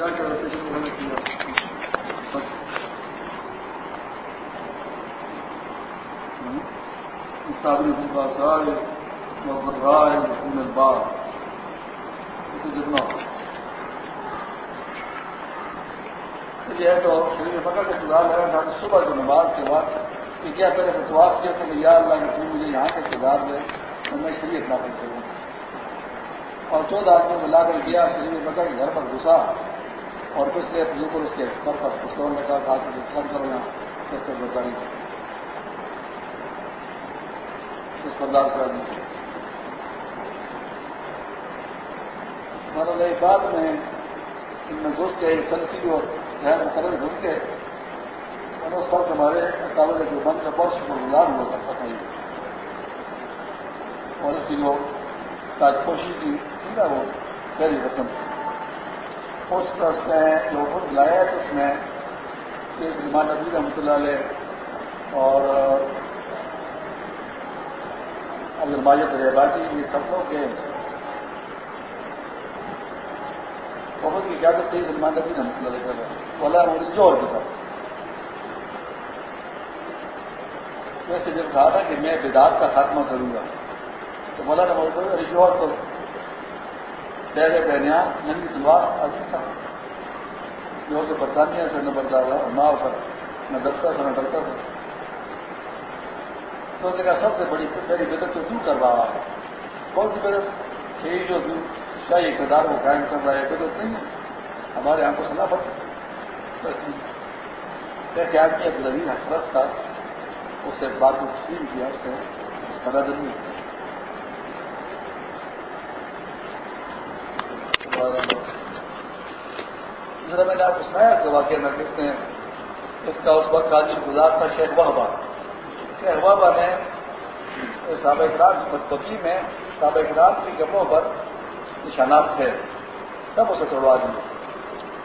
کیا۔ کیا صابری محمد رائے محمد بار اسے جتنا یہ تو شریف فکر کا انتظار لگا تھا کہ صبح کی نماز کے بعد۔ کہ کیا پہلے فتواب کیا تھا کہ یا اللہ نے مجھے یہاں کے انتظار دے، تو میں شریف نافذ کروں۔ اور چودہ آدمی میں کر گیا شریف فکر کے گھر پر گھسا۔ اور اس کچھ دیر پھر اس کے سر پر پستول لگا کہا کہ سر کرو یہاں اس سے گزاری اس پر دار کر دیں بعد میں ان میں گھس کے سلسی اور غیر مقرر گھس کے اور اس وقت ہمارے کالج جو بند کا بہت شکر گزار ہوا کرتا تھا اور اس کی جو تاج تاجپوشی کی وہ پہلی رسم اس کا اس جو خود لایا تو اس میں، شیخ سلمان نبی رحمۃ اللہ علیہ اور عبد الماجد یہ سب لوگ کے بہت کی اجازت تھی سلمان نبی رحمۃ اللہ علیہ وسلم والا جو اور بھی ویسے جب کہا تھا کہ میں بداد کا خاتمہ کروں گا، تو مولانا موجود رجوع تو شہر بہنیا ننگی تلوار آدمی تھا جو کہ برطانیہ سے نہ بدلا تھا نہ پر نہ دبتا تھا نہ ڈرتا تھا تو اس نے کہا سب سے بڑی میری بدت تو کیوں کر رہا ہے۔ کون سی بدت یہی جو شاہی اقتدار کو قائم کر رہا ہے بدت نہیں ہے۔ ہمارے یہاں کو سلا پڑتا کیسے آدمی ایک لذیذ حسرت تھا، اس سے بات کو تسلیم کیا، اس نے بنا دن نہیں دوسرا میں نے آپ کو سنایا کہ واقعہ نہ کہتے ہیں اس کا اس وقت حاضر گزار تھا شیخ وحبا شیخ وحبا نے صحابہ اکرام کی بدبکی میں صحابہ اکرام کی کپڑوں پر نشانات تھے۔ سب اسے توڑوا دیے۔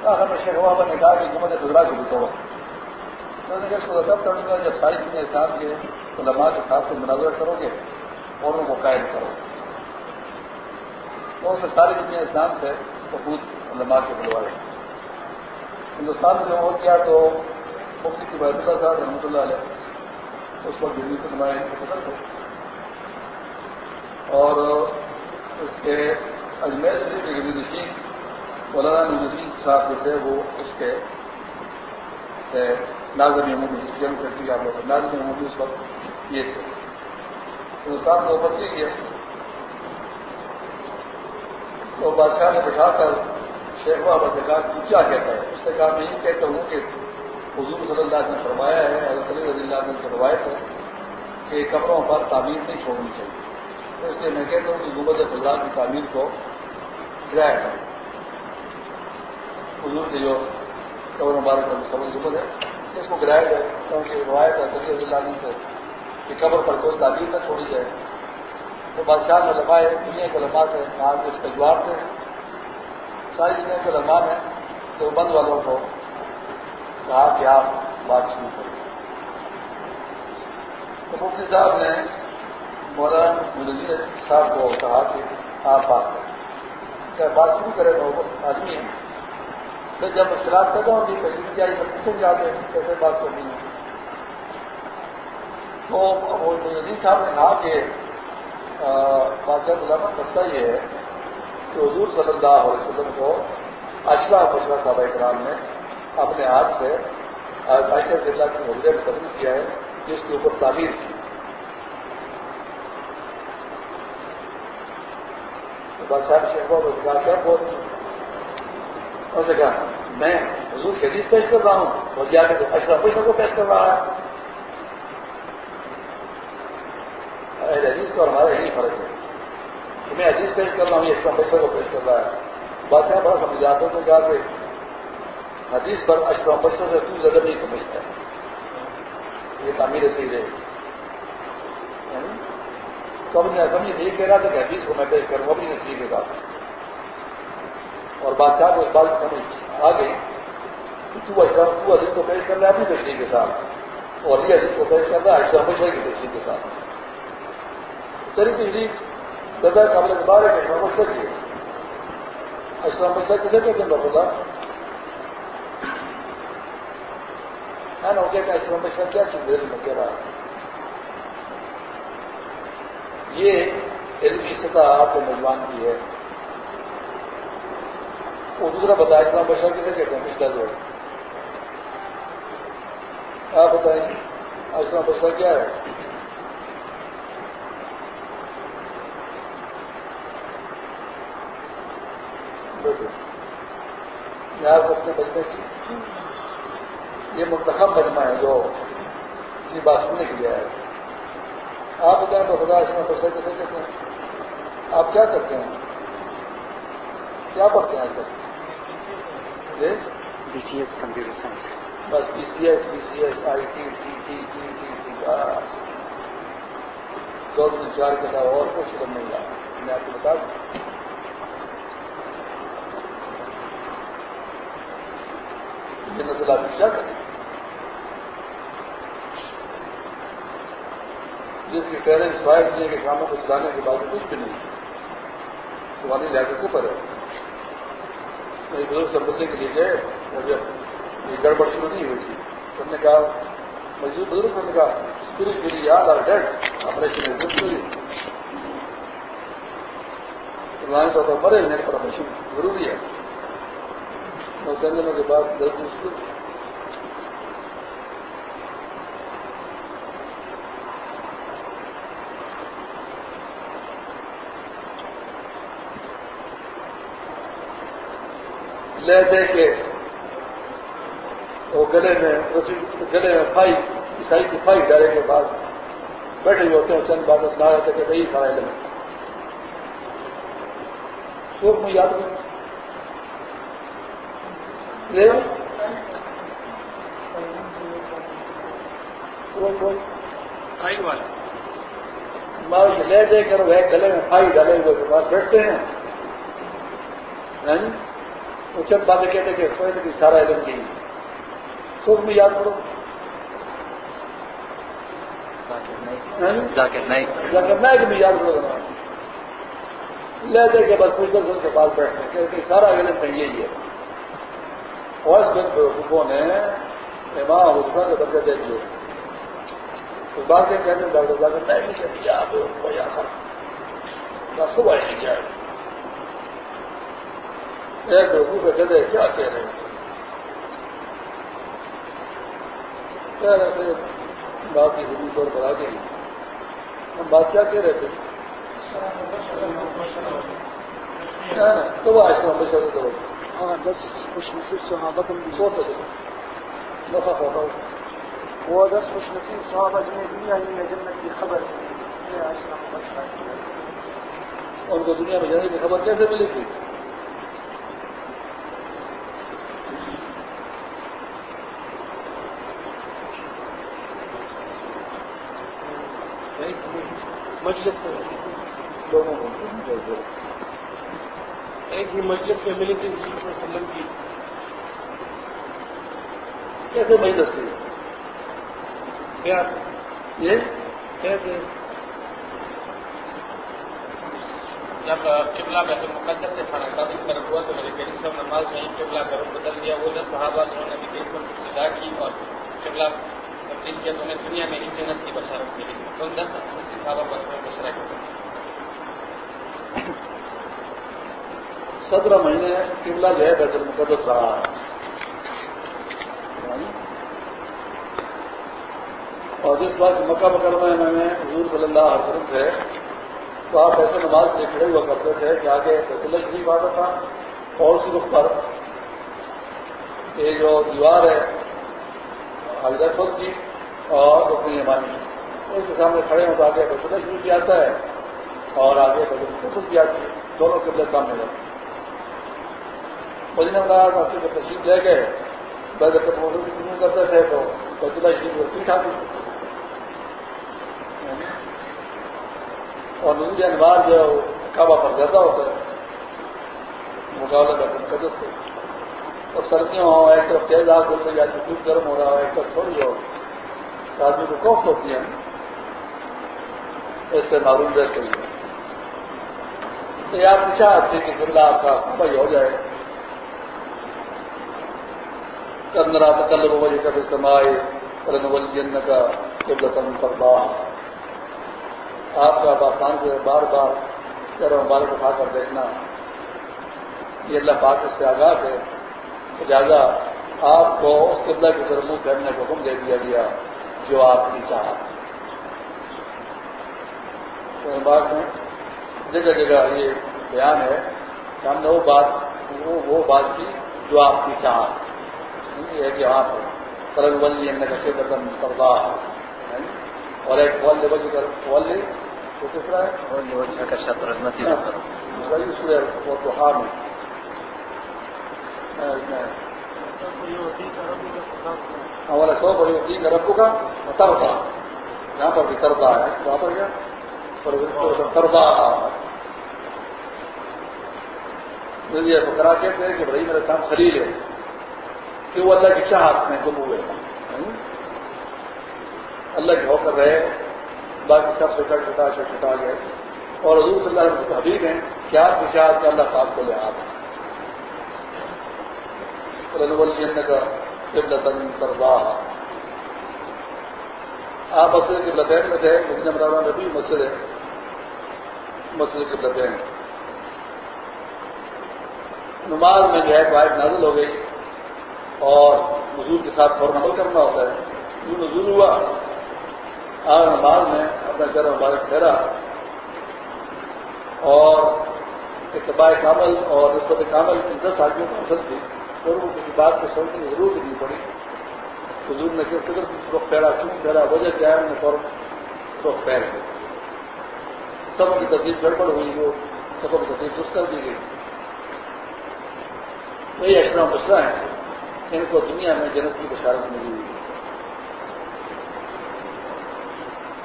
آخر میں شیخ وحبا نے کہا کہ حکومت خزرا کو بھی توڑو۔ میں نے اس کو تب توڑوں گا جب ساری دنیا اسلام کے علماء کے ساتھ سے مناظر کرو گے اور ان کو قائد کرو۔ تو اس نے ساری دنیا اسلام سے خود علماء کے بلوائے۔ ہندوستان میں ہو کیا تو مفتی کی بحث صاحب رحمۃ اللہ علیہ۔ اس وقت دلی کے نمائندے صدر تھے اور اس کے اجمیر شریف کے نشین مولانا نظیم صاحب جو تھے، وہ اس کے نازم عمومی جنرل سیکرٹری آپ لوگ نازم عمومی اس وقت یہ تھے۔ ہندوستان کو اوپر کیا تو بادشاہ نے بٹھا کر شیخ بابا سے کہا تو کیا کہتا ہے؟ اس نے کہا میں یہ کہتا ہوں کہ حضور صلی اللہ علیہ نے فرمایا ہے، حضرت علی رضی اللہ نے روایت ہے کہ قبروں پر تعمیر نہیں چھوڑنی چاہیے۔ تو اس لیے میں کہتا ہوں کہ حکومت فضلات کی تعمیر کو گرایا کریں۔ حضور کے جو قبر مبارک سبز حکومت ہے، اس کو گرایا جائے کیونکہ روایت ہے علی رضی اللہ سے کہ قبر پر کوئی تعمیر نہ چھوڑی جائے۔ تو بادشاہ نے لمائے دنیا کے لمحہ سے کہا کہ اس کا جواب دیں ساری دنیا کے لمحہ نے تو بند والوں کو کہا کہ آپ بات شروع کریں۔ تو مفتی صاحب نے مولانا مدیر صاحب کو کہا کہ آپ بات کریں۔ کیا بات شروع کرے تو آدمی ہے پھر جب مشکلات پیدا ہوگی تو جن جائے تو پوچھیں جاتے ہیں کیسے بات کرنی ہے۔ تو وہ نظیر صاحب نے کہا کہ بادشاہ سلامت مسئلہ یہ ہے کہ حضور صلی اللہ علیہ وسلم کو اچھلا مسئلہ صاحب اکرام نے اپنے ہاتھ سے عائشہ ضلع کے حجرے میں تبدیل کیا ہے، جس کے اوپر تعمیر کی۔ تو بادشاہ شیخ کو کہا، کیا بہت اس نے کہا، میں حضور کی حدیث پیش کر رہا ہوں اور جا کے اشرف پیشہ کو پیش کر رہا ہے۔ حدیث تو ہمارا یہی فرق ہے۔ کہ میں حدیث پیش کر رہا ہوں، یہ اشرف پیشہ کو پیش کر رہا ہے۔ بادشاہ بڑا سمجھ جاتا ہوں کہا کہ حدیث پر اشرف پیشہ سے تو زیادہ نہیں سمجھتا ہے۔ یہ تعمیر صحیح ہے۔ یعنی تو اب نے کمی صحیح کہہ رہا تھا کہ حدیث کو میں پیش کروں ابھی نے صحیح کہا اور بادشاہ کو اس بات سمجھ آ گئی کہ تو اشرف تو حدیث کو پیش کر رہا ہے اپنی تشریح کے ساتھ۔ اور یہ حدیث کو پیش کر رہا ہے اشرف پیشہ کی تشریح کے ساتھ۔ چلی تشریح دادا قابل اعتبار ہے کہ بابت سکیے اسلام مسئلہ کسے کہتے ہیں بابا ہے نا کہ اسلام مسئلہ کیا چیز دل میں کہہ رہا ہے یہ علمی سطح آپ کو مجبان کی ہے وہ دوسرا بتایا اسلام مسئلہ کسے کہتے ہیں پچھلا جو ہے آپ بتائیں اسلام مسئلہ کیا ہے کو اپنے بچنے کی یہ منتخب مجمع ہے جو اپنی بات سننے کے لیے آیا ہے۔ آپ بتائیں تو خدا اس میں پیسے کیسے کہتے ہیں۔ آپ کیا کرتے ہیں؟ کیا پڑھتے ہیں sir B C S computer science. بس B C S B C S I T T T T T T بس۔ دو دن چار کے علاوہ اور کچھ علم نہیں رہا میں آپ کو بتا دوں۔ یہ نسل آپ کیا کریں جس کی ٹریننگ سوائے کیے کہ کاموں کو چلانے کے بعد کچھ بھی نہیں۔ تمہاری لہٰذا سے پر ہے۔ یعنی بزرگ سے ملنے کے لیے گئے جب یہ گڑبڑ شروع نہیں ہوئی تھی۔ انہوں نے کہا مزید بزرگ نے کہا اسپرٹ کے لیے یاد آر ڈیڈ آپریشن طور پر مرے ہونے پر مشین ضروری ہے۔ دنوں کے بعد دس مشکل لے دے کے وہ گلے میں گلے میں پھائی عیسائی کی پھائی ڈالے کے بعد بیٹھے ہوئے ہوتے ہیں چند بات نہ رہتے کہ نہیں کھایا لے سوکھ میں یاد نہیں۔ لے دے کر وہ گلے میں پھائی ڈالے ہوئے کے بعد بیٹھتے ہیں وہ چند باتیں کہتے کہ فائدے کی سارا علم کی سوکھ میں یاد کرو کرنا کہ میں یاد کرو لے دے کے بعد کچھ دس کے پاس بیٹھنے کہ سارا علم میں یہی ہے اور چند بزرگوں نے امام حسفا کا درجہ دے دیے تو باتیں کہتے ہیں ڈاکٹر صاحب نہیں کہتی آپ کو یا کر صبح نہیں جائے ایک کے جگہ کیا کہہ رہے ہیں؟ کہہ رہے تھے بات کی حدود طور پر آ گئی ہم بات کیا کہہ رہے تھے؟ تو آج ہم بچے کرو ہاں دس خوش نصیب صحابہ تم بھی سو سکے نفا ہوتا وہ دس خوش نصیب صحابہ جنہیں دنیا میں جنت کی خبر ان کو دنیا میں جانے کی خبر کیسے ملی تھی؟ مجلس میں لوگوں کو ایک ہی مجلس میں ملی تھی وسلم کی۔ کیسے مجلس تھی یہ؟ کیسے جب قبلہ بیت المقدس سے فرق کی طرف ہوا تو میرے کریم صاحب نماز میں قبلہ کرو بدل دیا۔ وہ دس صحابہ جنہوں نے نبی کریم کو سدا کی اور قبلہ تبدیل کیا تو انہیں دنیا میں ہی جنت کی بشارت ملی۔ تو دس؟ صحابہ پر بشرا کی سترہ مہینے قبلہ جو ہے بیت المقدس رہا ہے۔ اور جس بات مکہ مکرمہ میں حضور صلی اللہ علیہ وسلم تھے، تو آپ ایسے نماز سے کھڑے ہوا کرتے تھے کہ آگے بیت اللہ شریف آتا تھا۔ اور اسی رخ پر یہ جو دیوار ہے حضرت کی اور رکنی یمانی اس کے سامنے کھڑے ہوں تو آگے بیت اللہ شریف بھی آتا ہے اور آگے بیت المقدس بھی آتی ہے۔ دونوں قبلے سامنے جاتے مدینہ اللہ آپ کے تشریف لے گئے۔ بیت المقدس کرتے تھے تو بیت اللہ شریف کو پیٹ آتی تھی اور نظر انوار جو ہے وہ کعبہ پر زیادہ ہوتا ہے۔ مقابلہ بیت المقدس سے اور سردیوں ہوں، ایک طرف تیز آگ ہو رہی ہے دودھ گرم ہو رہا ہے، ایک طرف تھوڑی ہو۔ آدمی کو کوفت ہوتی ہے۔ اس سے معلوم رہتے ہیں تو یہ آپ کی چاہت تھی کہ قبلہ آپ کا بھائی ہو جائے۔ کرنا تکل وجہ کا سمائے جن کا قبلتن فردا آپ کا پاکستان سے بار بار چہرہ مبارک اٹھا کر دیکھنا۔ یہ اللہ پاک اس سے آگاہ ہے۔ لہٰذا آپ کو اس قبلہ کی طرف منہ پھیرنے کا حکم دے دیا گیا جو آپ کی چاہت بات میں جگہ جگہ یہ بیان ہے کہ ہم نے وہ بات وہ وہ بات کی جو آپ کی چاہت یہ ہے کہ آپ کرن بلی ان کا شیبتن سردا اور ایک بول لے بجے کر بول لے تو کس طرح ہے؟ کا شطر وہ تو ہار میں ہمارا سو بڑی ہوتی ہے ربو کا تردا یہاں پر بھی تردا ہے۔ وہاں پر کیا؟ تردا یہ کہتے ہیں کہ بھائی میرا کام خلیل ہے۔ کہ وہ اللہ کی چاہت میں گم ہوئے اللہ کے ہو کر رہے۔ باقی سب سے کٹ کٹا گئے۔ اور حضور صلی اللہ علیہ حبیب ہیں۔ کیا آپ کی چاہت اللہ صاحب کو لے آ کا قبلتن تربا آپ مسجد کے لطین میں تھے ابن عمران نبی مسجد ہے مسجد کے لطین نماز میں جو ہے بائک نازل ہو گئی۔ اور نزول کے ساتھ فوراً عمل کرنا ہوتا ہے۔ جو نزول ہوا، آج نماز میں اپنا چہرہ مبارک پھیرا۔ اور اتباع کامل اور نسبت کامل ان دس آدمیوں کو پسند تھی اور وہ کسی بات کو سوچنے کی ضرورت نہیں پڑی۔ حضور نے کس قدر رخ پھیرا، کیوں پھیرا؟ وجہ کیا ہے؟ انہیں فوراً رخ پھیر گئے۔ سب کی تصدیق گڑبڑ ہوئی، وہ سب کی تصدیق درست کر دی گئی۔ وہی اشرا مسئلہ ہے۔ ان کو دنیا میں جنت کی بشارت ملی ہوئی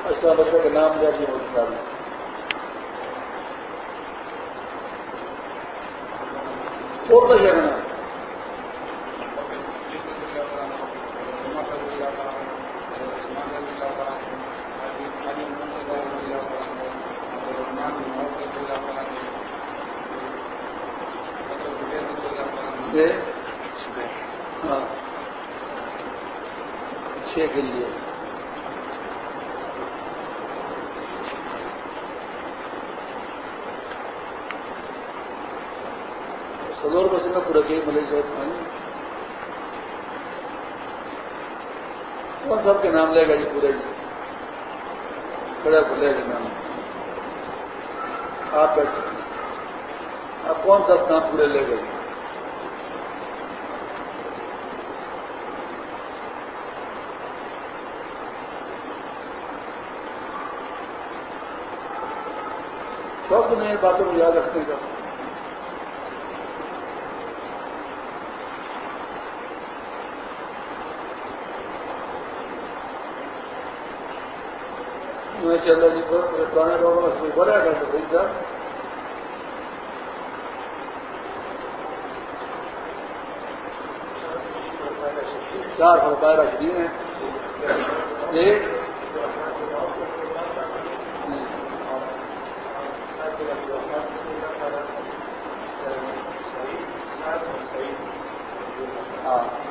اشرا بچوں کا نام لیا جی مودی صاحب نے چھوٹا شہر نام ہاں چھ کے لیے۔ سلور بس میں پورا گئی ملے سے کون سب کے نام لے گا جی پورے۔ جی کھڑا کھلے گا نام۔ آپ آپ کون سا نام پورے لے گئے؟ شوق نہیں باتوں کو یاد رکھنے کا چل رہا جی پرانے لوگوں میں کوئی بڑا گا تو بھائی صاحب۔ چار روپئے رکھ جی ہیں۔ ایک ہاں۔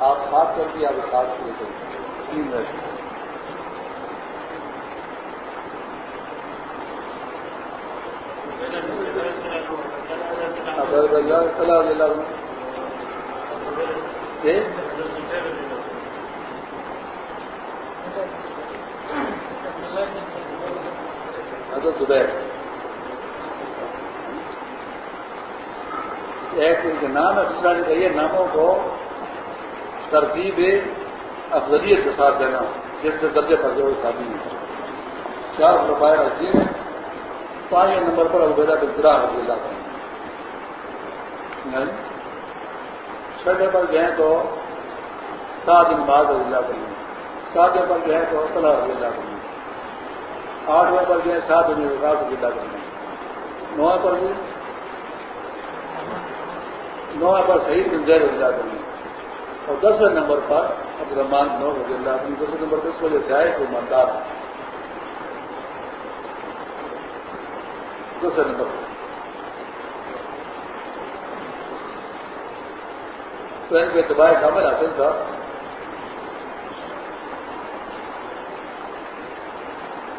آپ ساتھ کر کے آپ ساتھ کے لیے تین منٹ۔ صلاح اللہ جی؟ حضرت زبیر۔ ایک ان کے نام ہے دوسرا نے کہیے ناموں کو ترتیب افضلیت کے ساتھ دینا، جس سے درجے پر جو شادی ہے چار روپئے عظیم ہے پانچ نمبر پر عبیدہ بزرا رضی اللہ یعنی چھٹے پر گئے تو سات دن بعد رضی اللہ کریں ساتویں پر گئے تو طلح رضی اللہ کریں آٹھویں پر گئے سات دن وکاس رضی اللہ کریں نو پر بھی نو پر شہید بن زیر رضی اللہ کریں اور دسویں نمبر پر عبد الرحمان نو رضی اللہ کریں دسویں نمبر پر اس وجہ سے آئے کہ مالدار دوسرے نمبر پر۔ تو ان کو اعتبار کامل حاصل تھا۔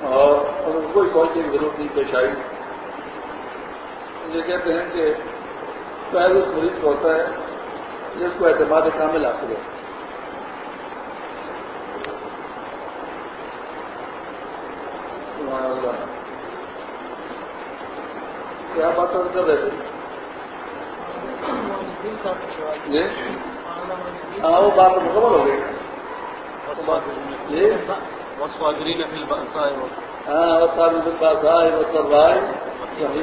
اور ان کو کوئی سوچنے کی ضرورت نہیں، پیش آئی۔ یہ کہتے ہیں کہ پہلے اس مریض کو ہوتا ہے جس کو اعتماد کامل حاصل ہے۔ کیا بات کر رہے تھے؟ ہاں وہ بات مکمل ہو گئی۔ ہاں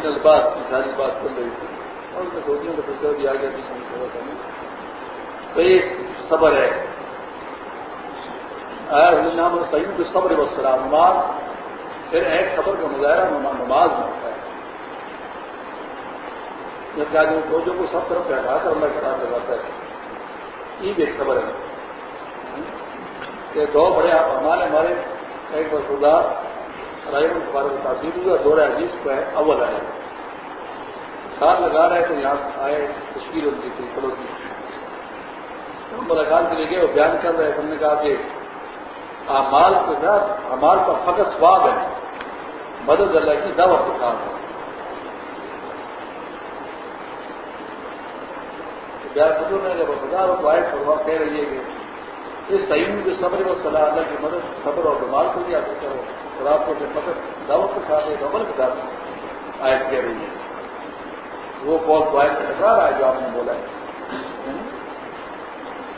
الباس کی ساری بات چل رہی تھی۔ اور میں سوچوں کہ پھر بھی آ گیا تو یہ صبر ہے۔ نام صحیح جو صبر و نماز پھر ایک خبر کا مظاہرہ نماز میں ہوتا ہے۔ جب کیا فوجوں کو سب طرف سے ہٹا کر اللہ کے ساتھ لگاتا ہے۔ عید ایک خبر ہے۔ کہ دو بڑے ہمارے ہمارے ایک بار خدا رائے کو تاثیر ہوئی اور دورہ عزیز کو ہے اول آئے۔ ساتھ لگا رہے تو یہاں آئے، تشکیل ان کی تھی پڑوں کی ملاقات کے لیے گئے، وہ بیان کر رہے ہم نے کہا کہ امال کے ساتھ امال کا فقط سواب ہے۔ مدد اللہ کی دعوت کے ساتھ ہے۔ بزرگ نے جب ہزار وائٹ فرما کہہ رہی ہے کہ اس صحیح میں جو صبر و صلاح اللہ کی مدد، صبر اور بیمار کو بھی حاصل کرو اور آپ کو جو مدد دعوت کے ساتھ ایک عمل کے ساتھ آیت کہہ رہی ہے۔ وہ کال وائٹ کا ٹکرا رہا ہے جو آپ نے بولا ہے۔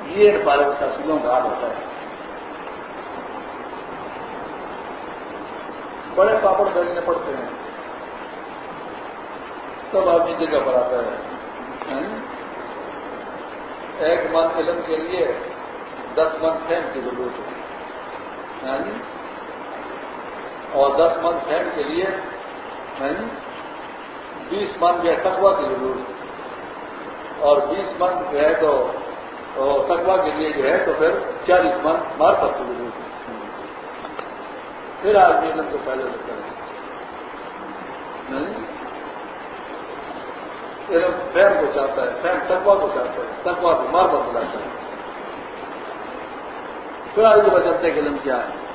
یہ بارے میں تحصیلوں کا حال ہوتا ہے۔ بڑے پاپڑ بیلنے پڑتے ہیں۔ تب آدمی جگہ پر آتا ہے۔ ایک من علم کے لیے دس من فین کی ضرورت ہے۔ اور دس من فین کے لیے بیس من جو ہے تقوا کی ضرورت ہے اور بیس من جو ہے تو تقوا کے لیے جو ہے تو پھر چالیس من مارکت کی ضرورت ہے پھر آدمی علم کو پہلے لگتا ہے علم فیم کو چاہتا ہے، فیم تقوا کو چاہتا ہے تقوا کو مار پر بلاتا ہے۔ پھر آگے بچتے کہ علم کیا ہے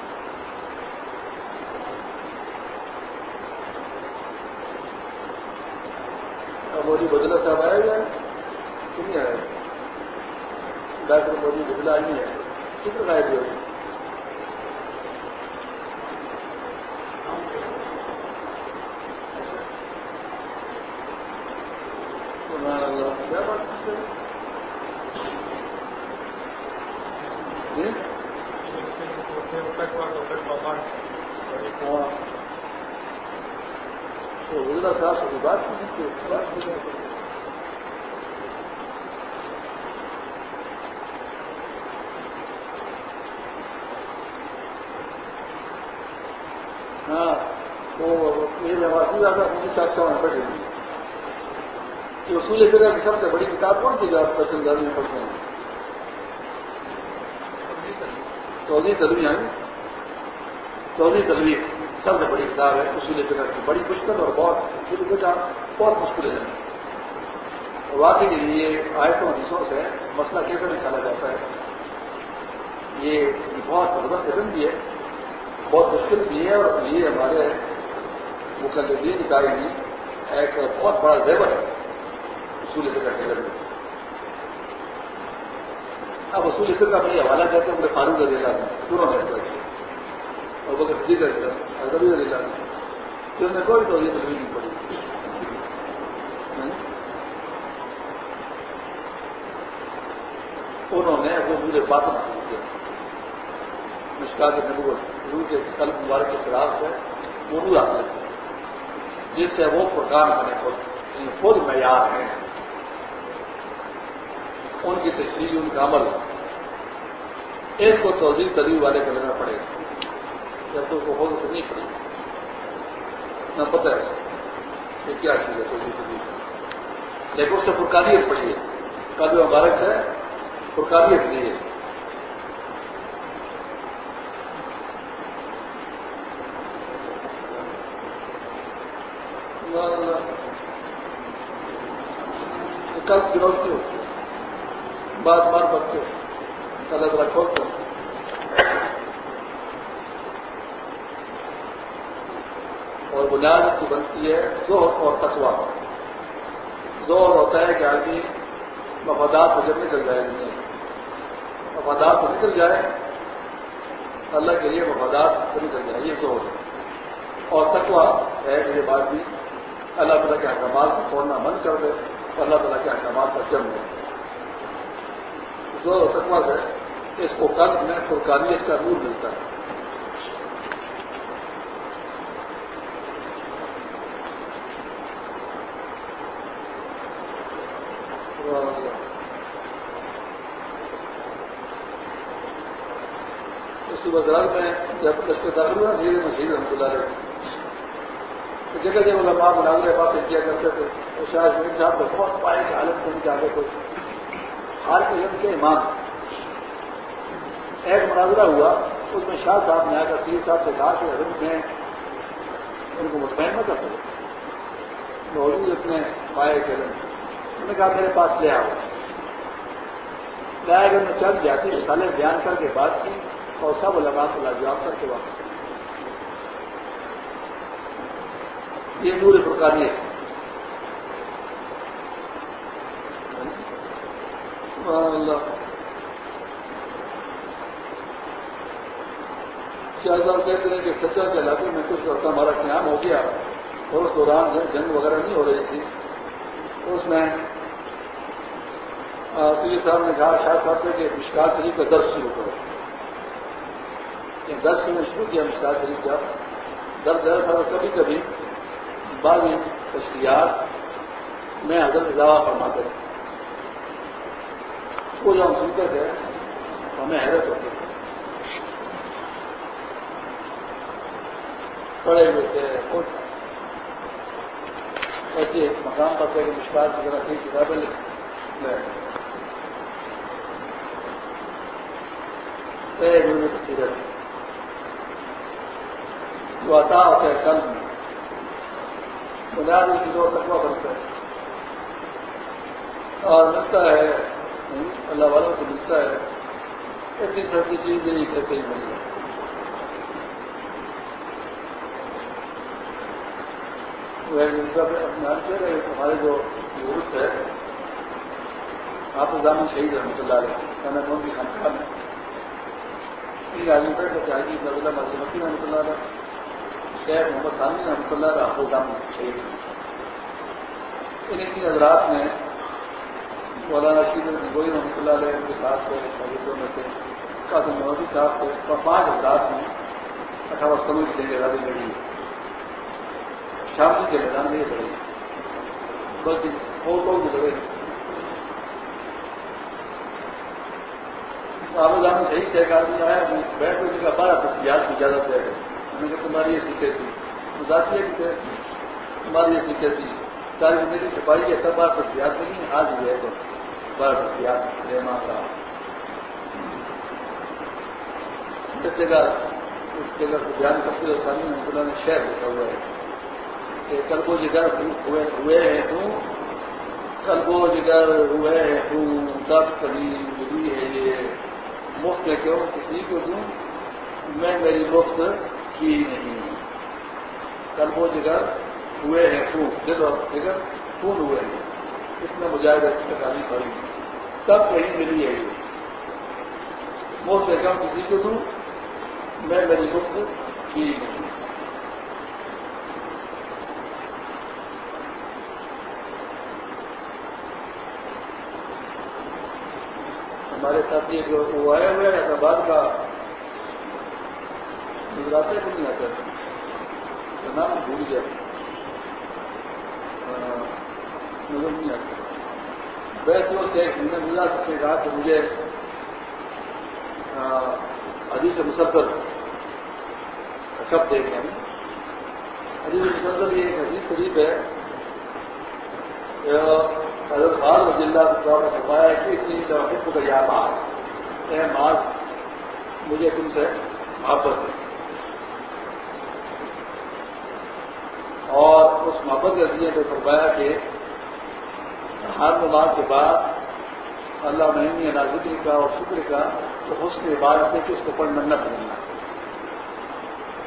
مودی بدلا صاحب آئے گا کہ نہیں آئے؟ ڈاکٹر مودی بدلا آئی ہے۔ کتنے آئے گی بات ہاں تو یہ نواسی زیادہ انیس سات سو میں پڑھے گی کہ اصول فکر کی سب سے بڑی کتاب کون سی جو آپ پسند گھر میں پڑھتے ہیں۔ چودہ تلوی آئی یعنی؟ چودہ تلوی سب سے بڑی کتاب ہے اصول فکر کی بڑی مشکل اور بہت اصول فکر بہت مشکل ہے۔ واقعی کے لیے آیتوں حصوں سے مسئلہ کیسے نکالا جاتا ہے، یہ بہت زبردست علم بھی ہے، بہت مشکل بھی ہے اور یہ ہمارے مقدین کا ہی ایک بہت بڑا زیور ہے۔ اصول فکر کے علم اب اصول فکر کا میں یہ حوالہ کہتے ہیں مجھے فاروق رضی اللہ دونوں نے اور وہ تصدیق کرتا ادبی رضی اللہ پھر میں کوئی تو یہ نہیں پڑی انہوں نے وہ پورے بات حاصل کیا مشکا کے نبوت گرو کے کل مبارک کے خلاف سے اردو حاصل کیا جس سے وہ پرکان بنے خود خود معیار ہیں ان کی تشریح ان کا عمل ایک کو توضیح تدیب والے کا لینا پڑے گا جب تو ہو تو نہیں پڑی نہ پتہ ہے کہ کیا چیز ہے توجہ تدیب لیکن اس سے فرقانیت پڑی ہے کل مبارک ہے فرقانیت نہیں ہے کل گروہ ہوتی ہے بات مار بچے الگ رکھو تو بنیاد کی بنتی ہے زور اور تقوا زور ہوتا ہے کہ آدمی مفادات کو جب نکل جائے، نہیں مفادات کو نکل جائے، اللہ کے لیے مفادات کو نکل جائے، یہ زور ہے۔ اور تقوا ہے یہ بات بھی اللہ تعالیٰ کے احکامات کو چھوڑنا بند کر دے اور اللہ تعالیٰ کے احکامات پر جم دے۔ جو تقوا ہے، اس کو قلب میں فرقانیت کا نور ملتا ہے۔ اسی وزرال میں جب اس کے داخل ہوا دھیرے مشین رحمۃ اللہ علیہ جگہ جگہ علماء مناظرے باتیں کیا کرتے تھے۔ تو شاید میر صاحب کو بہت پائے کی حالت سے نہیں چاہتے کوئی۔ حال کے کے ایمان۔ ایک مناظرہ ہوا، اس میں شاہ صاحب نے آ کر پیر صاحب سے کہا کہ علم میں ان کو مطمئن نہ کر سکے موجود اتنے پائے کے علم۔ انہوں نے کہا، میرے پاس لے آؤ۔ لائے اگر میں چند جاتی مثالیں بیان کر کے بات کی۔ اور سب علماء کو لاجواب کر کے واپس یہ نور فرقانی ہے۔ کیا صاحب کہتے ہیں کہ سچا کے علاقے میں کچھ وقت ہمارا قیام ہو گیا اور اس دوران جنگ وغیرہ نہیں ہو رہی تھی۔ اس میں سید صاحب نے کہا، شاہ صاحب سے کہ مشکال شریف کا درس شروع کرو۔ درس میں شروع کیا مشکال شریف کا درد درد ہے کبھی کبھی بعض تشریحات میں حضرت اضافہ فرماتے ہیں۔ وہ جو ہم سنتے تھے، ہمیں حیرت ہوتی تھی۔ پڑے ہوئے تھے خود ایسے مقام پر تھے کہ مشکل کی طرح کئی کتابیں لکھ رہے تصویریں جو آتا ہوتا ہے کل میں بنیادی چیزوں تقوا بنتا ہے اور ملتا ہے. اللہ والوں کو ملتا ہے. ایسی سردی چیز نہیں کیسے ہی مل جائے ہمارے جو یورپ ہے، آپ نظام شہید رحمۃ اللہ علیہ. میں نے ان کی خانقاہ میں تین آدمی پر چاہیے رحمۃ اللہ علیہ. شیخ محمد خان رحمۃ اللہ کا دام شہید ان تین حضرات نے مولانا شید گوئی رحمۃ اللہ علیہ کے ساتھ تھے شہیدوں میں تھے، قاسم مودی صاحب تھے، اور پانچ حضرات نے اٹھارہ سمے کی جنگ آزادی لڑی شام جی کے میدان میں یہ لڑی بس جی، اور لوگ لڑے آپ جانا صحیح طے کا آدمی آیا، بیٹھ کے کا بارہ تصویرات کی اجازت دے گئے میں نے تمہاری یہ سیکھے تھی۔ مذاکرے بھی تھے تمہاری یہ سیکھے تھی۔ ساری زندگی چھپائی ہے، تب بار تصویرات نہیں آج بھی ہے تو بار تصویرات رحما کا اس جگہ اس جگہ کو بیان کرتے ہوئے سامنے اللہ نے شہر لکھا ہوا ہے کہ کل کو جگر ہوئے ہیں تو، کل کو جگر ہوئے ہیں تو، تب کبھی ملی ہے یہ۔ مفت میں کیوں؟ کسی کو دوں میں میری مفت کی نہیں۔ کل وہ جگہ ہوئے ہیں، خون دل اور جگر خون ہوئے ہیں۔ اتنا مجاہدہ تکانی پڑی تب کہیں ملی ہے۔ وہ سے کسی کو دوں، میں میری مفت کی نہیں ہمارے ساتھی جو وہ آئے ہوئے ہیں کا گزراتے کو نہیں آتا تو نام بھول گیا. نظر نہیں آتا. ویسے اس ایک نے ملا جس نے کہا کہ مجھے حدیث مسلسل. کب دیکھیں حدیث مسلسل یہ ایک حدیث قریب ہے. حضرت بال رضی اللہ کے طور پر فرمایا کہ اتنی حکم کا یا بات اے مال، مجھے تم سے محبت ہے. اور اس محبت کے ذریعے پہ فرمایا کہ ہر نماز کے بعد اللہ مہنگی نازکری کا اور شکر کا تو حسن عبادت ہے کہ اس کو پڑھنا نہ پڑھنا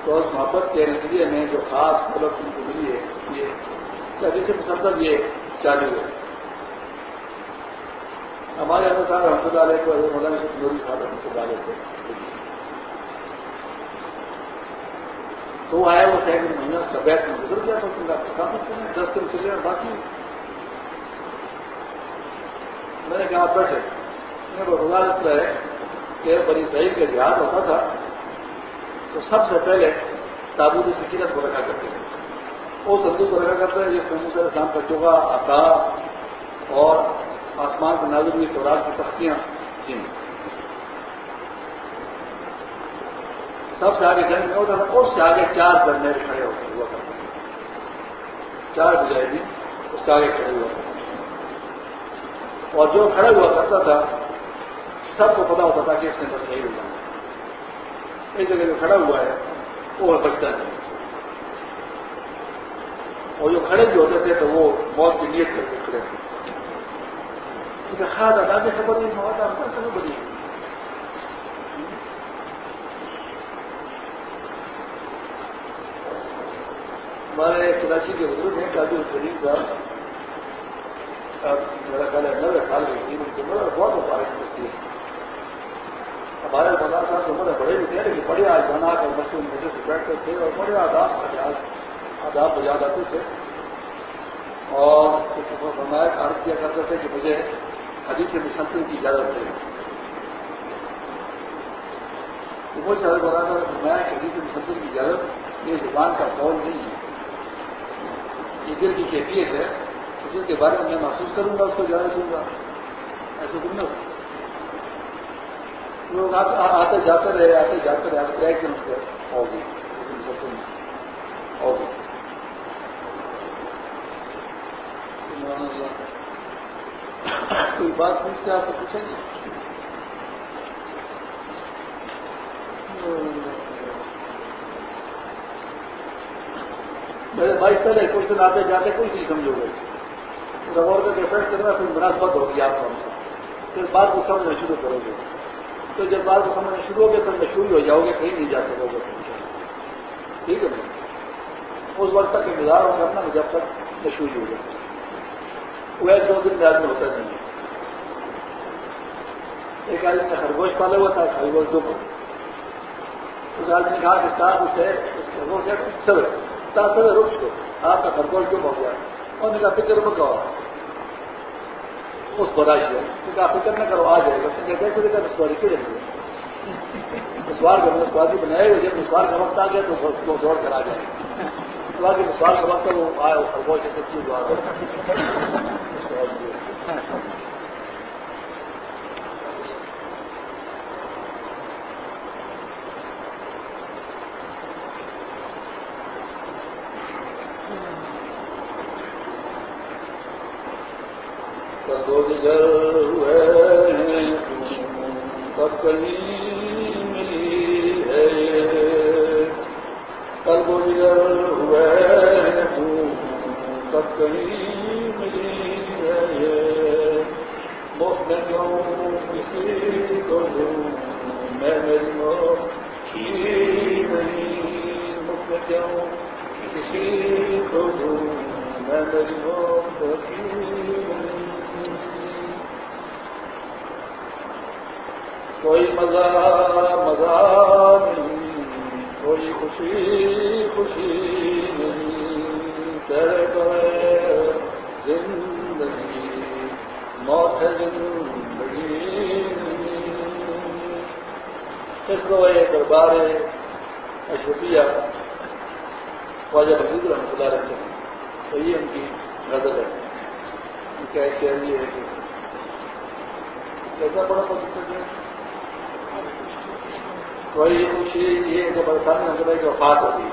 تو اس محبت کے نتیجے میں جو خاص ملک ان کو ملی ہے، یہ جیسے مسلسل یہ چالو ہے ہمارے یہاں صاحب رحمۃ اللہ علیہ کو مولانا نوری صاحب رحمۃ اللہ علیہ سے تو آیا، وہ کہ مہینہ اس کا بیٹھ میں گزر گیا تھا کافی دس دن چلے اور باقی۔ میں نے کہا بیٹھے۔ میں روزانہ رہے کہ بڑی صحیح کا جہاد ہوتا تھا تو سب سے پہلے تابوت سکینت کو رکھا کرتے تھے۔ وہ سندو کو رکھا کرتے ہیں جس میں مسئلہ شام کا چوگا آتا اور آسمان کو نازل ہوئی چوراس کی تختیاں تھیں۔ سب سے آگے جنگ میں ہوتا تھا اس سے آگے چار جنگ کھڑے ہوتے ہوا کرتے چار مجاہدین اس کے آگے کھڑے ہوا کرتے اور جو کھڑا ہوا کرتا تھا، سب کو پتا ہوتا تھا کہ اس نے بس صحیح ہو جانا ایک جگہ جو کھڑا ہوا ہے، وہ بچتا نہیں اور جو کھڑے بھی ہوتے تھے، تو وہ موت کی نیت کر کے کھڑے تھے۔ خاص ادا خبر نہیں، موت آپ کا سب بڑی ہمارے کراچی کے بزرگ ہیں کاجو کریم صاحب میرا خیال ہے نوے سال کی تھی ان کی عمر بہت مبارک تصویر ہمارے بازار صاحب کی عمر بڑے بھی تھے لیکن بڑے آجانات اور مشہور میٹر سے بیٹھتے تھے اور بڑے آداب آداب بجا جاتے تھے۔ اور فرمایا عرض کیا کرتے تھے کہ مجھے حدیث مسلسل کی اجازت ہے وہ شہر بتانا فرمایا کہ حدیث مسلسل کی اجازت یہ زبان کا قول نہیں ہے۔ یہ دل کی کیفیت ہے جس کے بارے میں میں محسوس کروں گا، اس کو زیادہ سنوں گا۔ ایسے تم نے لوگ آتے جاتے رہے، آتے جاتے رہے، آتے ایک دن اس کے ہوگی ہوگی کوئی بات پوچھتے آپ کو پوچھیں گے؟ میرے بھائی پہلے کچھ دن آتے جاتے، کوئی چیز سمجھو گے۔ اور کا افیکٹ کرنا کوئی مناسبت ہوگی آپ کو ہم سے۔ پھر بات کو سمجھنا شروع کرو گے۔ تو جب بات کو سمجھنا شروع ہو تو مشہور ہو جاؤ گے، کہیں نہیں جا سکو گے۔ ٹھیک ہے اس وقت تک انتظار ہو کرنا جب تک مشہور ہو جائے۔ وہ ایک دو دن میں ہوتا نہیں ہے۔ ایک آدمی نے خرگوش پالا ہوا تھا، خرگوش دو اس آدمی نے کہا کہ صاحب اسے سر۔ تاثر رک کو آپ کا خرگوش ڈوب ہو گیا؟ اور نے کہا فکر میں کہو اس برائی ہے کہا فکر نہ کرو، آ جائے گا۔ کیسے دیکھا مسواری کیوں جائے گا مسوار کا مسواری بنائے ہوئے جب مسوار کا وقت آ گیا تو وہ دوڑ کر آ جائے۔ گا مسوار کا وقت وہ آئے خرگوش جیسے چیز قليل قلب من الوان قد قليل مؤمن بسيط مام الموت مؤمن بسيط مام الموت کوئی مزہ مزہ نہیں، کوئی خوشی خوشی نہیں۔ تیرے زندگی، موت زندگی اس کو یہ دربار اشرفیہ خواجہ مزید رحمۃ اللہ رکھتے ہیں تو یہ ان کی نظر ہے۔ کیا کہہ رہی ہے کہ کیسا بڑا پسند کر رہے ہیں کوئی خوشی یہ جب برطانوی حضرت جو وفات ہوگی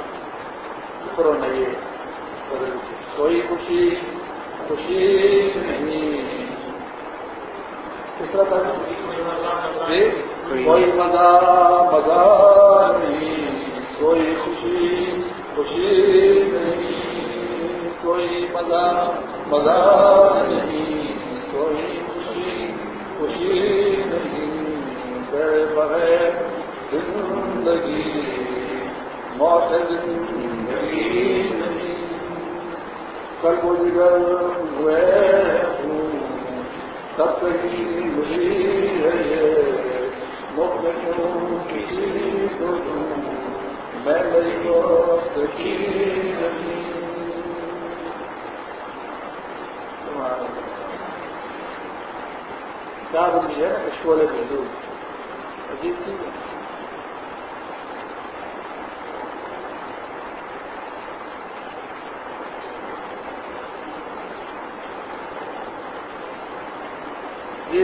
فکر نہ یہ کوئی خوشی؟ خوشی نہیں۔ اس طرح جی، کوئی مزہ مزہ نہیں۔ کوئی خوشی خوشی نہیں۔ کوئی مزہ مزہ نہیں۔ کوئی خوشی خوشی نہیں۔ بغیر زندگی موت زندگی نہیں کل کو جگر ہوئے ہوں تب کہیں ہے مفت کیوں کسی کو میں میری دوست کی نہیں کیا ہے بزرگ عجیب چیز ہے۔ جی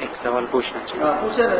ایک سوال پوچھنا چاہیے ہاں پوچھے نا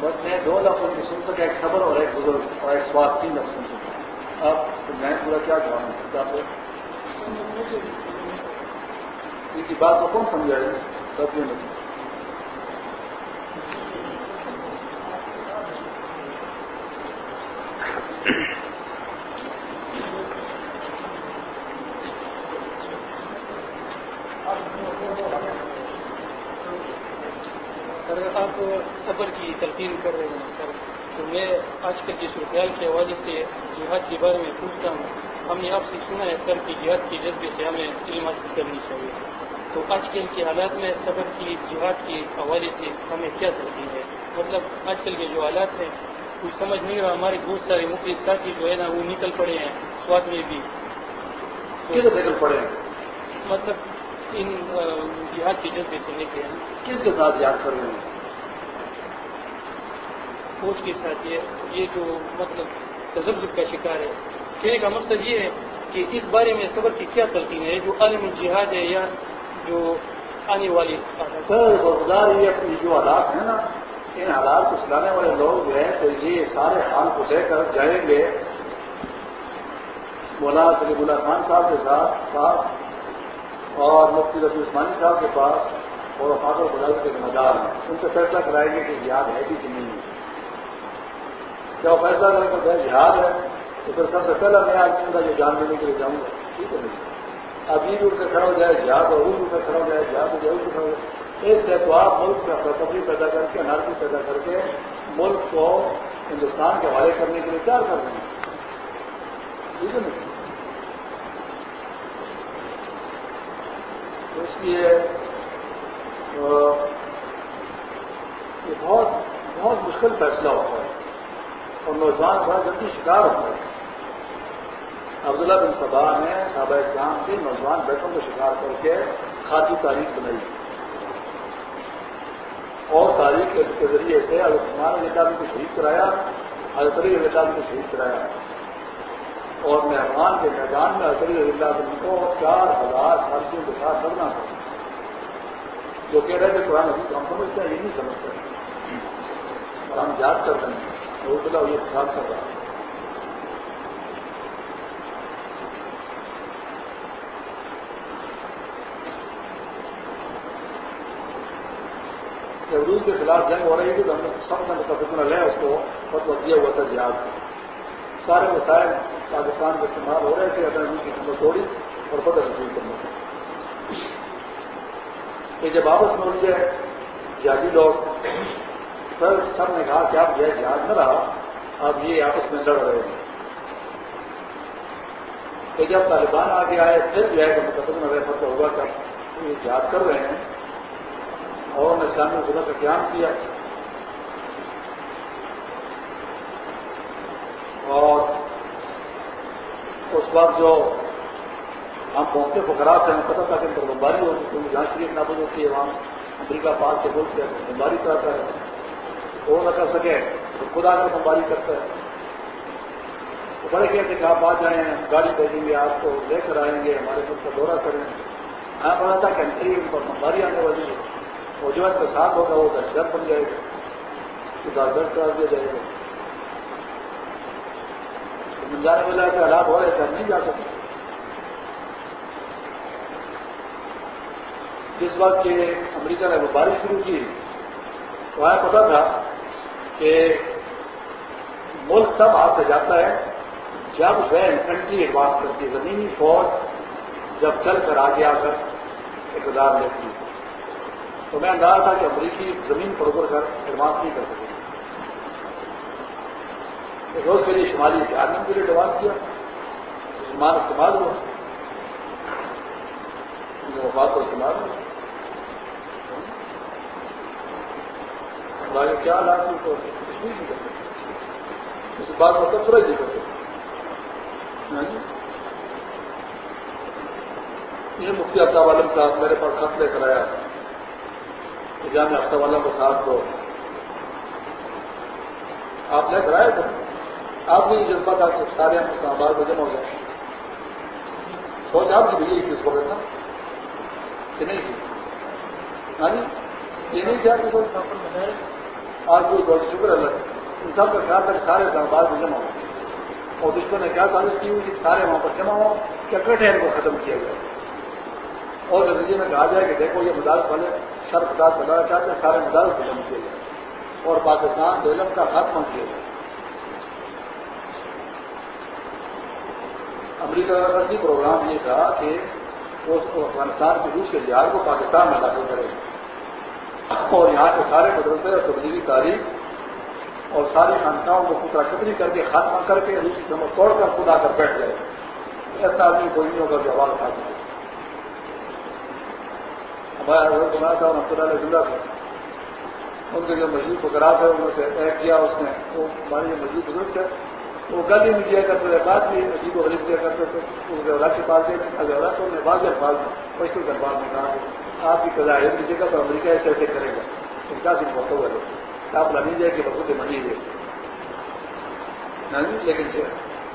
بس میں دو لفظ سن سکا ایک خبر اور ایک بزرگ اور ایک سواد تین لفظ سن سکتا اب میں پورا کیا جواب سکتا سے ان کی بات کو کون سمجھا ہے سب میں نہیں آپ صبر کی تلقین کر رہے ہیں سر تو میں آج کل کی صورتحال کے حوالے سے جہاد کے بارے میں پوچھتا ہوں ہم نے آپ سے سنا ہے سر کہ جہاد کے جذبے سے ہمیں علم حاصل کرنی چاہیے۔ تو آج کل کے حالات میں صبر کی جہاد کے حوالے سے ہمیں کیا تلقین ہے؟ مطلب آج کل کے جو حالات ہیں کوئی سمجھ نہیں رہا ہمارے بہت سارے مفتی ساتھی جو ہے نا وہ نکل پڑے ہیں سواد میں بھی۔ پڑے مطلب ان جہاد کے جذبے سے نکلے ہیں۔ کس کے ساتھ یاد کر رہے ہیں فوج کے ساتھ یہ یہ جو مطلب تجرب کا شکار ہے کہنے کا مقصد یہ ہے کہ اس بارے میں صبر کی کیا تلقین ہے؟ جو عالم جہاد ہے یا جو آنے والی یہ اپنی جو حالات ہیں نا ان حالات کو چلانے والے لوگ جو ہیں تو یہ سارے حال کو لے کر جائیں گے۔ مولانا سلیم اللہ خان صاحب کے ساتھ پاس اور مفتی رفیع عثمانی صاحب کے پاس اور فاطر بدل کے ذمہ دار ہیں۔ ان سے فیصلہ کرائیں گے کہ یاد ہے بھی کہ نہیں ہے۔ کیا وہ فیصلہ کریں گے کہ جہاد ہے، تو پھر سب سے پہلا میں آج گا یہ جان دینے کے لیے جاؤں گا، ٹھیک ہے نہیں اب عید اٹھ کے کھڑا ہو جائے، جہاد اور اردو سے کھڑا ہو جائے، جہاد ہو جائے کھڑا ہو جائے۔ اس سے تو آپ ملک کا فتبری پیدا کر کے، انارکی پیدا کر کے، ملک کو ہندوستان کے حوالے کرنے کے لیے تیار کر دیں گے۔ ٹھیک ہے نہیں اس لیے یہ بہت بہت مشکل فیصلہ ہوتا ہے اور نوجوان بڑا جلدی شکار ہوتا ہے۔ عبداللہ بن صبا نے صحابہ اسلام کے نوجوان بیٹوں کو شکار کر کے خاطی تاریخ بنائی۔ اور تاریخ کے ذریعے سے علیہ اللہ کو شہید کرایا، حضرت علی کو شہید کرایا۔ اور مہمان کے میدان میں علی اللہ کو چار ہزار خارجیوں کے ساتھ لڑنا تھا جو کہہ رہے تھے قرآن حدیث ہم سمجھتے ہیں، یہ نہیں سمجھتے اور ہم یاد کر رہے ہیں۔ وہ بلا یہ خیال کر رہا ہے۔ جب روس کے خلاف جنگ ہو رہی تھی تو ہم نے سب نے متفق لے اس کو فتو دیا ہوا تھا جہاز سارے وسائل پاکستان کے استعمال ہو رہے تھے اپنے روس جی کی حکومت توڑی اور بدل رسول کرنے سے کہ جب آپس میں الجھے جہادی لوگ پھر سب نے کہا کہ آپ یہ جہاز نہ رہا اب یہ آپس میں لڑ رہے ہیں۔ کہ جب طالبان آگے آئے، پھر جو ہے کہ متفق میں فتح ہوگا کہ یہ جہاد کر رہے ہیں اور نے اسلامی حکومت کا قیام کیا اور اس وقت جو ہم پہنچتے فکرا سے ہمیں پتہ تھا کہ ان پر بمباری ہوتی کیونکہ جہاں شریف نابود ہوتی ہے، وہاں امریکہ، پاک کے ملک سے بمباری کراتا ہے۔ وہ نہ کر سکے، تو خدا کا سنبھالی کرتا ہے۔ تو بڑے کہتے کہ آپ آ جائیں، گاڑی بھیجیں گے، آپ کو لے کر آئیں گے، ہمارے ملک کا دورہ کریں۔ ہاں پتا تھا کنٹری ان پر سنبھالی آنے والی ہے۔ وہ جو ہے ساتھ ہوگا، وہ دہشت بن جائے گا۔ درد کر دیا جائے گا۔ جانے والا ایسے حالات ہو رہے تھے نہیں جا سکتے جس وقت کہ امریکہ نے بارش شروع کی، تو آیا پتا تھا کہ ملک سب ہاتھ سے جاتا ہے۔ جب وہ انفنٹری ایڈوانس کرتی ہے، زمینی فوج جب چل کر آگے آ کر اقتدار لیتی ہے۔ تو میں اندازہ تھا کہ امریکی زمین پر اتر کر ایڈوانس نہیں کر روز کے لیے شمالی نے کے لیے ایڈوانس کیا مسلمان استعمال ہوا۔ وفات کو استعمال ہوا۔ ہمارے کیا حالات کو کچھ نہیں کر سکتے اس بات کو تبصرہ نہیں کر سکتے یہ مفتی آفتاب عالم صاحب میرے پاس خط لے کر آیا۔ جامع آفتاب عالم کے ساتھ تو آپ لے کر آئے تھے۔ آپ کو یہ جذبہ تھا کہ سارے ہم اسلام آباد میں جمع ہو جائیں سوچ آپ کی بھی یہی چیز کو کرنا کہ نہیں تھی ہاں جی؟ یہ نہیں تھا کہ سوچ آج کو سوچ شکر اللہ ان سب کا خیال تھا کہ سارے اسلام آباد میں جمع ہو اور دشمن نے کیا سازش کی ہوئی کہ سارے وہاں پر جمع ہو، کہ کٹے ان کو ختم کیا گیا اور نتیجے میں کہا جائے کہ دیکھو یہ مدارس والے شرف مدارس بنانا چاہتے ہیں، سارے مدارس ختم کیے گئے اور پاکستان علم کا خاتمہ کیا گیا امریکہ کا اصلی پروگرام یہ تھا کہ وہ افغانستان کے روس کے لحاظ کو پاکستان میں داخل کرے اور یہاں کے سارے مدرسے اور تبدیلی تاریخ اور ساری خانقاہوں کو پترا کتری کر کے خاتمہ کر کے روسی سمجھ توڑ کر خود آ کر بیٹھ جائے ایسا آدمی کوئی نہیں ہوگا جو آواز اٹھا سکے۔ ہمارا حضرت بنا تھا محمد اللہ زندہ تھا ان کے جو مزید فکرات ہے انہوں نے طے کیا اس نے، وہ ہمارے جو مزید بزرگ تھے وہ کل میں کیا کرتے تھے بات بھی عجیب و غریب کیا کرتے تھے اس زیورات کے پاس گئے تھے زیورات تو نے بعض الفاظ میں پشتو کے الفاظ میں کہا آپ کی قضا ہے کی جگہ پر امریکہ ایسے ایسے کرے گا۔ اس کا بھی بہت ہوا ہے آپ لانی جائے کہ بہت منی ہے لیکن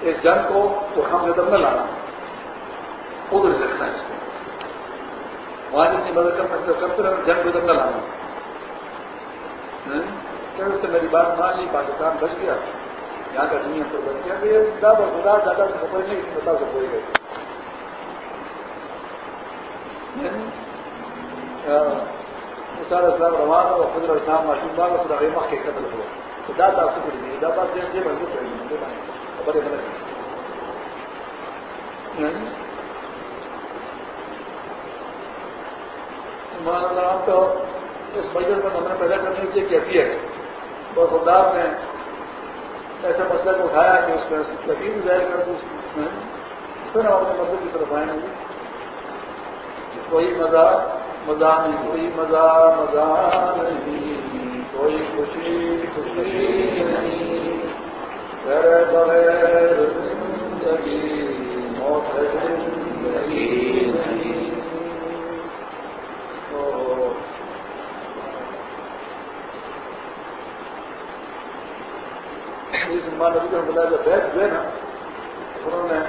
اس جنگ کو تو ہم نے تب نہ لانا۔ خود رکھنا اس کو۔ وہاں جتنی مدد کر سکتے کرتے رہے جنگ کو تب نہ لانا۔ کیا اس سے میری بات مان لی؟ پاکستان بچ گیا۔ یہاں کا دنیا پر بچ گیا کہ خدا اور خدا زیادہ سے خبر نہیں بتا سے کوئی گئے سارا اسلام روان اور خدر اسلام معصوم باغ اور سر کے قتل ہوا تو دادا شکر نہیں دا بات یہ مضبوط رہی بڑے بڑے آپ تو اس بجٹ میں ہم نے پیدا کرنے کی کیفیت اور خدا نے ایسا مسئلہ کو اٹھایا کہ اس میں یقین ظاہر کر دوں پھر ہم اپنے مذہب کی طرف آئیں گے جی۔ کوئی مزہ مزہ نہیں، کوئی مزہ مزہ نہیں۔ کوئی خوشی خوشی نہیں۔ زندگی، موت زندگی۔ نہیں مسلمان نبی کا بتایا جب بیٹھ گئے نا، انہوں نے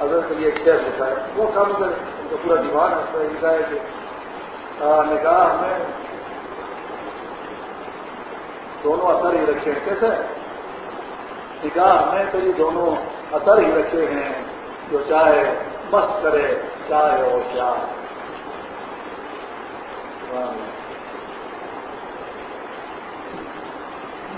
حضرت کے لیے ایک شہر لکھا ہے وہ کام کر ان کا پورا دیوان ہے اس میں لکھا ہے کہ نکاح میں دونوں اثر ہی رکھے ہیں، کیسے؟ نکاح میں تو یہ دونوں اثر ہی رکھے ہیں، جو چاہے مست کرے، چاہے اور کیا۔